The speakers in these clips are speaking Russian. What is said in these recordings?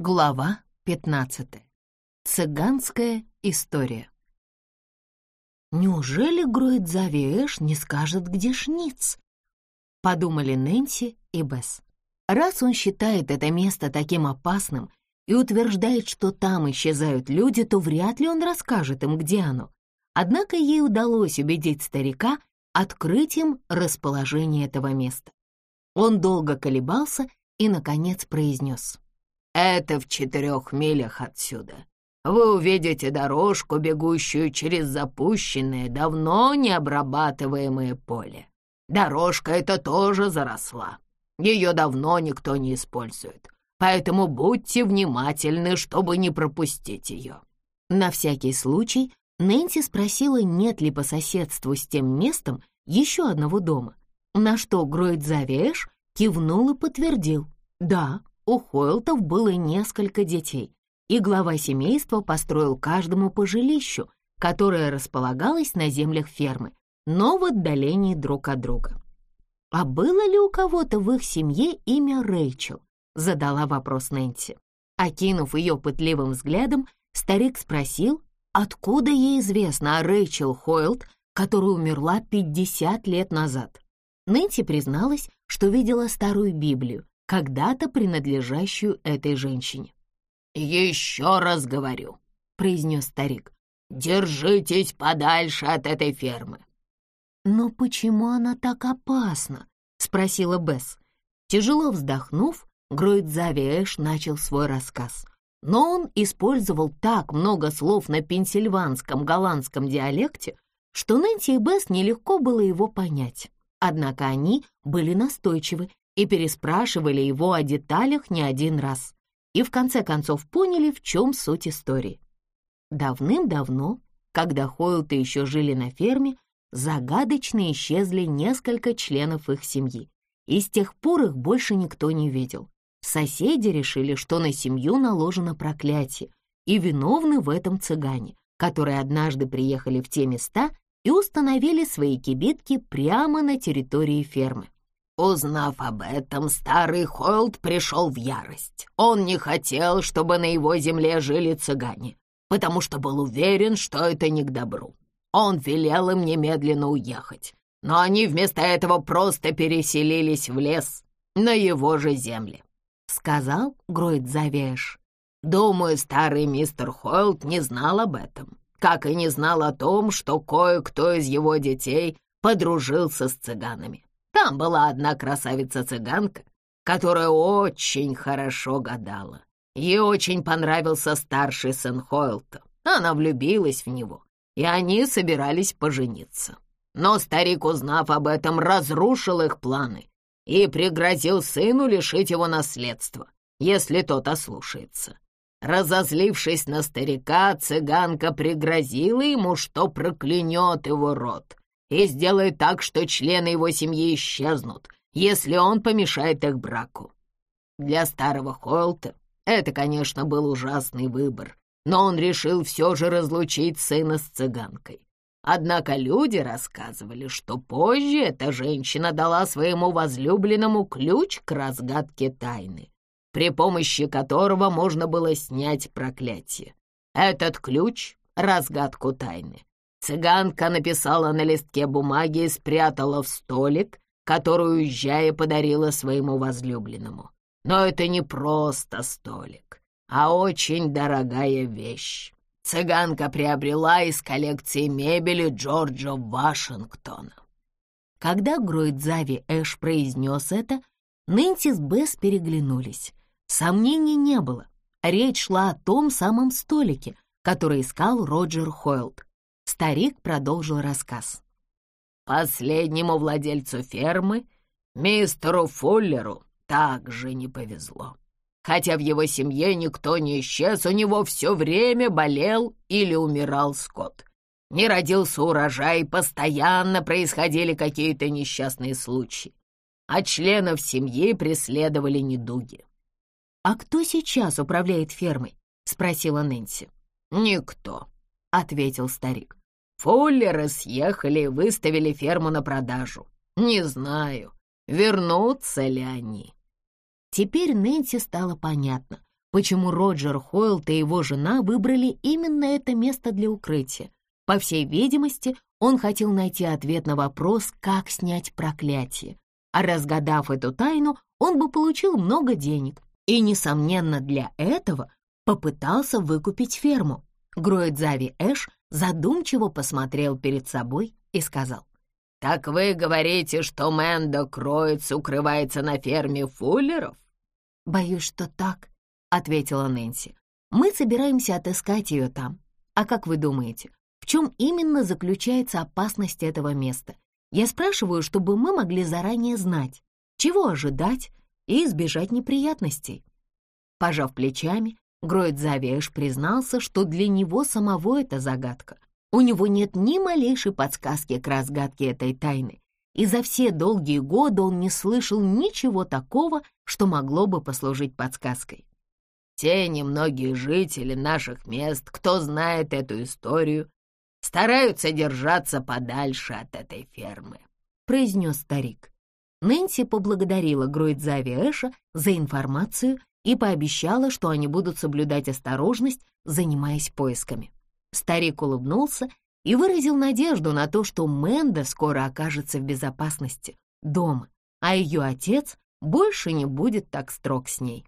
Глава 15. Цыганская история. «Неужели Гроидзавиэш не скажет, где Шниц?» — подумали Нэнси и Бесс. Раз он считает это место таким опасным и утверждает, что там исчезают люди, то вряд ли он расскажет им, где оно. Однако ей удалось убедить старика открыть им расположение этого места. Он долго колебался и, наконец, произнес — это в четырех милях отсюда. Вы увидите дорожку, бегущую через запущенное, давно не обрабатываемое поле. Дорожка эта тоже заросла. Ее давно никто не использует, поэтому будьте внимательны, чтобы не пропустить ее». На всякий случай Нэнси спросила, нет ли по соседству с тем местом еще одного дома, на что Гройд Завеш кивнул и подтвердил. Да, у Хойлтов было несколько детей, и глава семейства построил каждому по жилищу, которое располагалось на землях фермы, но в отдалении друг от друга. «А было ли у кого-то в их семье имя Рэйчел?» — задала вопрос Нэнси. Окинув ее пытливым взглядом, старик спросил, откуда ей известно о Рэйчел Хойлд, которая умерла 50 лет назад. Нэнси призналась, что видела старую Библию, когда-то принадлежащую этой женщине. «Еще раз говорю», — произнес старик, — «держитесь подальше от этой фермы». «Но почему она так опасна?» — спросила Бесс. Тяжело вздохнув, Гроидзави Эш начал свой рассказ. Но он использовал так много слов на пенсильванском голландском диалекте, что Нэнси и Бесс нелегко было его понять. Однако они были настойчивы и переспрашивали его о деталях не один раз, и в конце концов поняли, в чем суть истории. Давным-давно, когда Хойлты еще жили на ферме, загадочно исчезли несколько членов их семьи, и с тех пор их больше никто не видел. Соседи решили, что на семью наложено проклятие, и виновны в этом цыгане, которые однажды приехали в те места и установили свои кибитки прямо на территории фермы. Узнав об этом, старый Хойлд пришел в ярость. Он не хотел, чтобы на его земле жили цыгане, потому что был уверен, что это не к добру. Он велел им немедленно уехать, но они вместо этого просто переселились в лес на его же земле, — сказал Гройд Завеш. Думаю, старый мистер Хойлд не знал об этом, как и не знал о том, что кое-кто из его детей подружился с цыганами. Там была одна красавица-цыганка, которая очень хорошо гадала. Ей очень понравился старший сын Хойлта. Она влюбилась в него, и они собирались пожениться. Но старик, узнав об этом, разрушил их планы и пригрозил сыну лишить его наследства, если тот ослушается. Разозлившись на старика, цыганка пригрозила ему, что проклянет его род и сделает так, что члены его семьи исчезнут, если он помешает их браку. Для старого Холта это, конечно, был ужасный выбор, но он решил все же разлучить сына с цыганкой. Однако люди рассказывали, что позже эта женщина дала своему возлюбленному ключ к разгадке тайны, при помощи которого можно было снять проклятие. Этот ключ — разгадку тайны Цыганка написала на листке бумаги и спрятала в столик, который, уезжая, подарила своему возлюбленному. Но это не просто столик, а очень дорогая вещь. Цыганка приобрела из коллекции мебели Джорджа Вашингтона. Когда Гройдзави Эш произнес это, Нэнси с Бесс переглянулись. Сомнений не было. Речь шла о том самом столике, который искал Роджер Хойлд. Старик продолжил рассказ. Последнему владельцу фермы, мистеру Фуллеру, также не повезло. Хотя в его семье никто не исчез, у него все время болел или умирал скот. Не родился урожай, постоянно происходили какие-то несчастные случаи. А членов семьи преследовали недуги. «А кто сейчас управляет фермой?» — спросила Нэнси. «Никто», — ответил старик. Фуллеры съехали и выставили ферму на продажу. Не знаю, вернутся ли они. Теперь Нэнси стало понятно, почему Роджер Хойлт и его жена выбрали именно это место для укрытия. По всей видимости, он хотел найти ответ на вопрос, как снять проклятие. А разгадав эту тайну, он бы получил много денег. И, несомненно, для этого попытался выкупить ферму. Гроидзави Эш задумчиво посмотрел перед собой и сказал. «Так вы говорите, что Мэндо кроется, укрывается на ферме Фуллеров?» «Боюсь, что так», — ответила Нэнси. «Мы собираемся отыскать ее там. А как вы думаете, в чем именно заключается опасность этого места? Я спрашиваю, чтобы мы могли заранее знать, чего ожидать и избежать неприятностей». Пожав плечами, Гроид Завиэш признался, что для него самого это загадка. У него нет ни малейшей подсказки к разгадке этой тайны, и за все долгие годы он не слышал ничего такого, что могло бы послужить подсказкой. Те немногие жители наших мест, кто знает эту историю, стараются держаться подальше от этой фермы», — произнес старик. Нэнси поблагодарила Гроидзави за информацию и пообещала, что они будут соблюдать осторожность, занимаясь поисками. Старик улыбнулся и выразил надежду на то, что Мэнда скоро окажется в безопасности, дома, а ее отец больше не будет так строг с ней.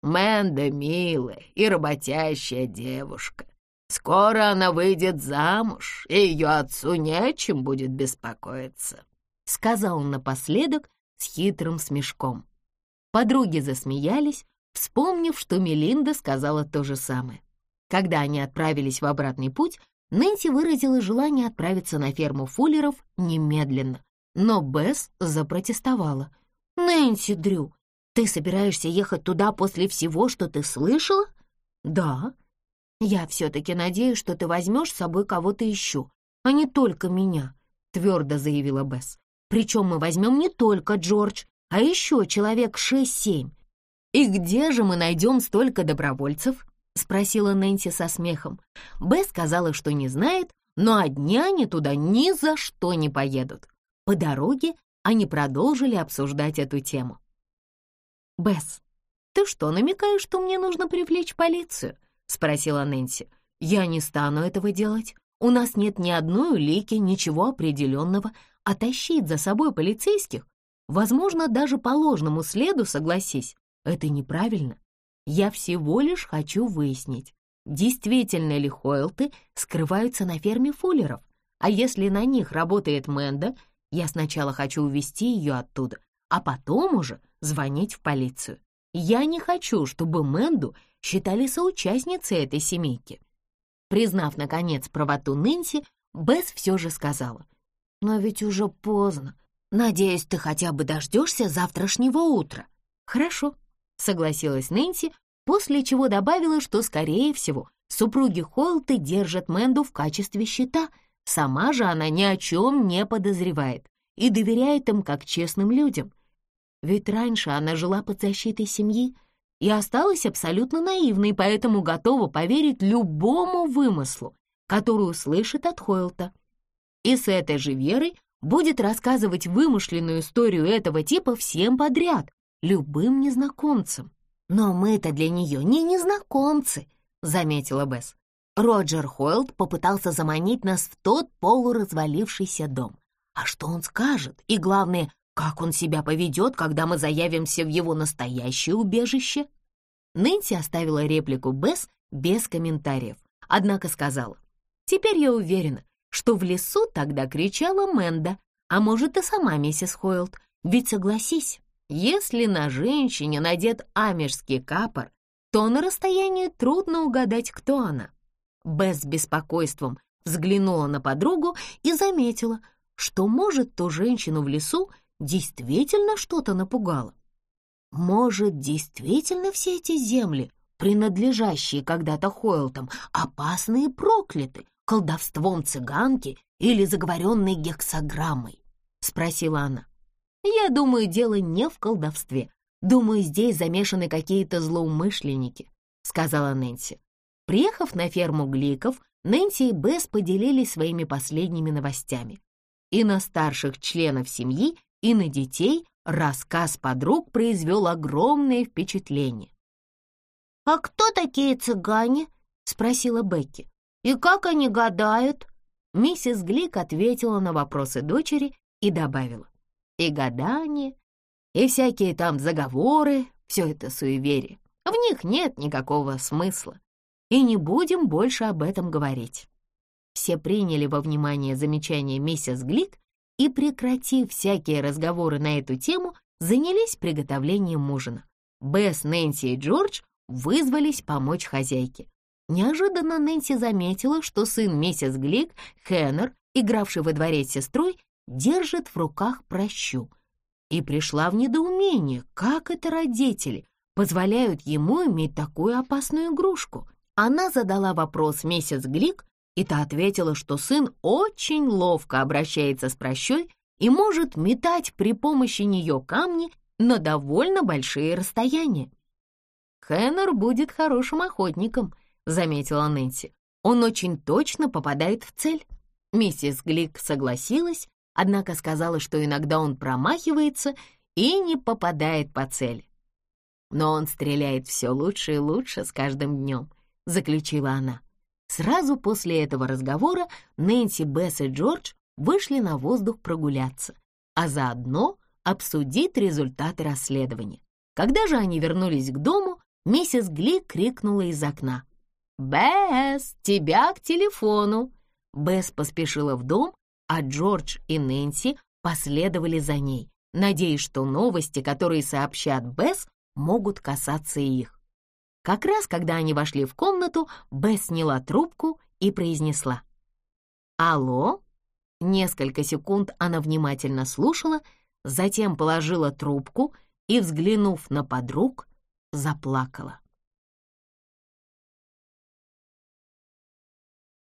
«Мэнда милая и работящая девушка. Скоро она выйдет замуж, и ее отцу не о чем будет беспокоиться», — сказал он напоследок с хитрым смешком. Подруги засмеялись, вспомнив, что Мелинда сказала то же самое. Когда они отправились в обратный путь, Нэнси выразила желание отправиться на ферму Фуллеров немедленно, но Бесс запротестовала. «Нэнси, Дрю, ты собираешься ехать туда после всего, что ты слышала?» «Да». «Я все-таки надеюсь, что ты возьмешь с собой кого-то еще, а не только меня», — твердо заявила Бесс. «Причем мы возьмем не только Джордж, а еще человек шесть-семь. И где же мы найдем столько добровольцев?» — спросила Нэнси со смехом. Бесс сказала, что не знает, но одни они туда ни за что не поедут. По дороге они продолжили обсуждать эту тему. «Бесс, ты что, намекаешь, что мне нужно привлечь полицию?» — спросила Нэнси. «Я не стану этого делать. У нас нет ни одной улики, ничего определенного, а тащить за собой полицейских, возможно, даже по ложному следу, согласись, это неправильно. Я всего лишь хочу выяснить, действительно ли Хойлты скрываются на ферме Фуллеров, а если на них работает Мэнда, я сначала хочу увезти ее оттуда, а потом уже звонить в полицию. Я не хочу, чтобы Мэнду считали соучастницей этой семейки. Признав, наконец, правоту Нэнси, Бесс все же сказала. «Но ведь уже поздно. Надеюсь, ты хотя бы дождешься завтрашнего утра». «Хорошо», — согласилась Нэнси, после чего добавила, что, скорее всего, супруги Хойлты держат Мэнду в качестве щита. Сама же она ни о чем не подозревает и доверяет им как честным людям. Ведь раньше она жила под защитой семьи и осталась абсолютно наивной, поэтому готова поверить любому вымыслу, который услышит от Хойлта. И с этой же верой будет рассказывать вымышленную историю этого типа всем подряд, любым незнакомцам. «Но мы-то для нее не незнакомцы», — заметила Бесс. Роджер Хойлд попытался заманить нас в тот полуразвалившийся дом. А что он скажет? И главное, как он себя поведет, когда мы заявимся в его настоящее убежище? Нэнси оставила реплику Бесс без комментариев, однако сказала, «Теперь я уверена, что в лесу тогда кричала Мэнда, а может и сама миссис Хойлд, ведь согласись, если на женщине надет амерский капор, то на расстоянии трудно угадать, кто она. С беспокойством взглянула на подругу и заметила, что, может, ту женщину в лесу действительно что-то напугало. Может, действительно все эти земли, принадлежащие когда-то Хойлтам, опасные и прокляты колдовством цыганки или заговоренной гексограммой? — спросила она. Я думаю, дело не в колдовстве. Думаю, здесь замешаны какие-то злоумышленники», — сказала Нэнси. Приехав на ферму Гликов, Нэнси и Бесс поделились своими последними новостями. И на старших членов семьи, и на детей рассказ подруг произвел огромное впечатление. «А кто такие цыгане?» — спросила Бекки. «И как они гадают?» Миссис Глик ответила на вопросы дочери и добавила. «И гадание, и всякие там заговоры, все это суеверие. В них нет никакого смысла. И не будем больше об этом говорить». Все приняли во внимание замечание миссис Глик и, прекратив всякие разговоры на эту тему, занялись приготовлением ужина. Бесс, Нэнси и Джордж вызвались помочь хозяйке. Неожиданно Нэнси заметила, что сын миссис Глик, Хеннер, игравший во дворе с сестрой, держит в руках прощу. И пришла в недоумение, как это родители позволяют ему иметь такую опасную игрушку. Она задала вопрос миссис Глик, и та ответила, что сын очень ловко обращается с прощой и может метать при помощи нее камни на довольно большие расстояния. «Хэннер будет хорошим охотником», — заметила Нэнси. «Он очень точно попадает в цель». Миссис Глик согласилась, однако сказала, что иногда он промахивается и не попадает по цели. «Но он стреляет все лучше и лучше с каждым днем», — заключила она. Сразу после этого разговора Нэнси, Бесс и Джордж вышли на воздух прогуляться, а заодно обсудить результаты расследования. Когда же они вернулись к дому, миссис Гли крикнула из окна. «Бесс, тебя к телефону!» Бесс поспешила в дом, а Джордж и Нэнси последовали за ней, надеясь, что новости, которые сообщат Бесс, могут касаться их. Как раз, когда они вошли в комнату, Бесс сняла трубку и произнесла. «Алло?» Несколько секунд она внимательно слушала, затем положила трубку и, взглянув на подруг, заплакала.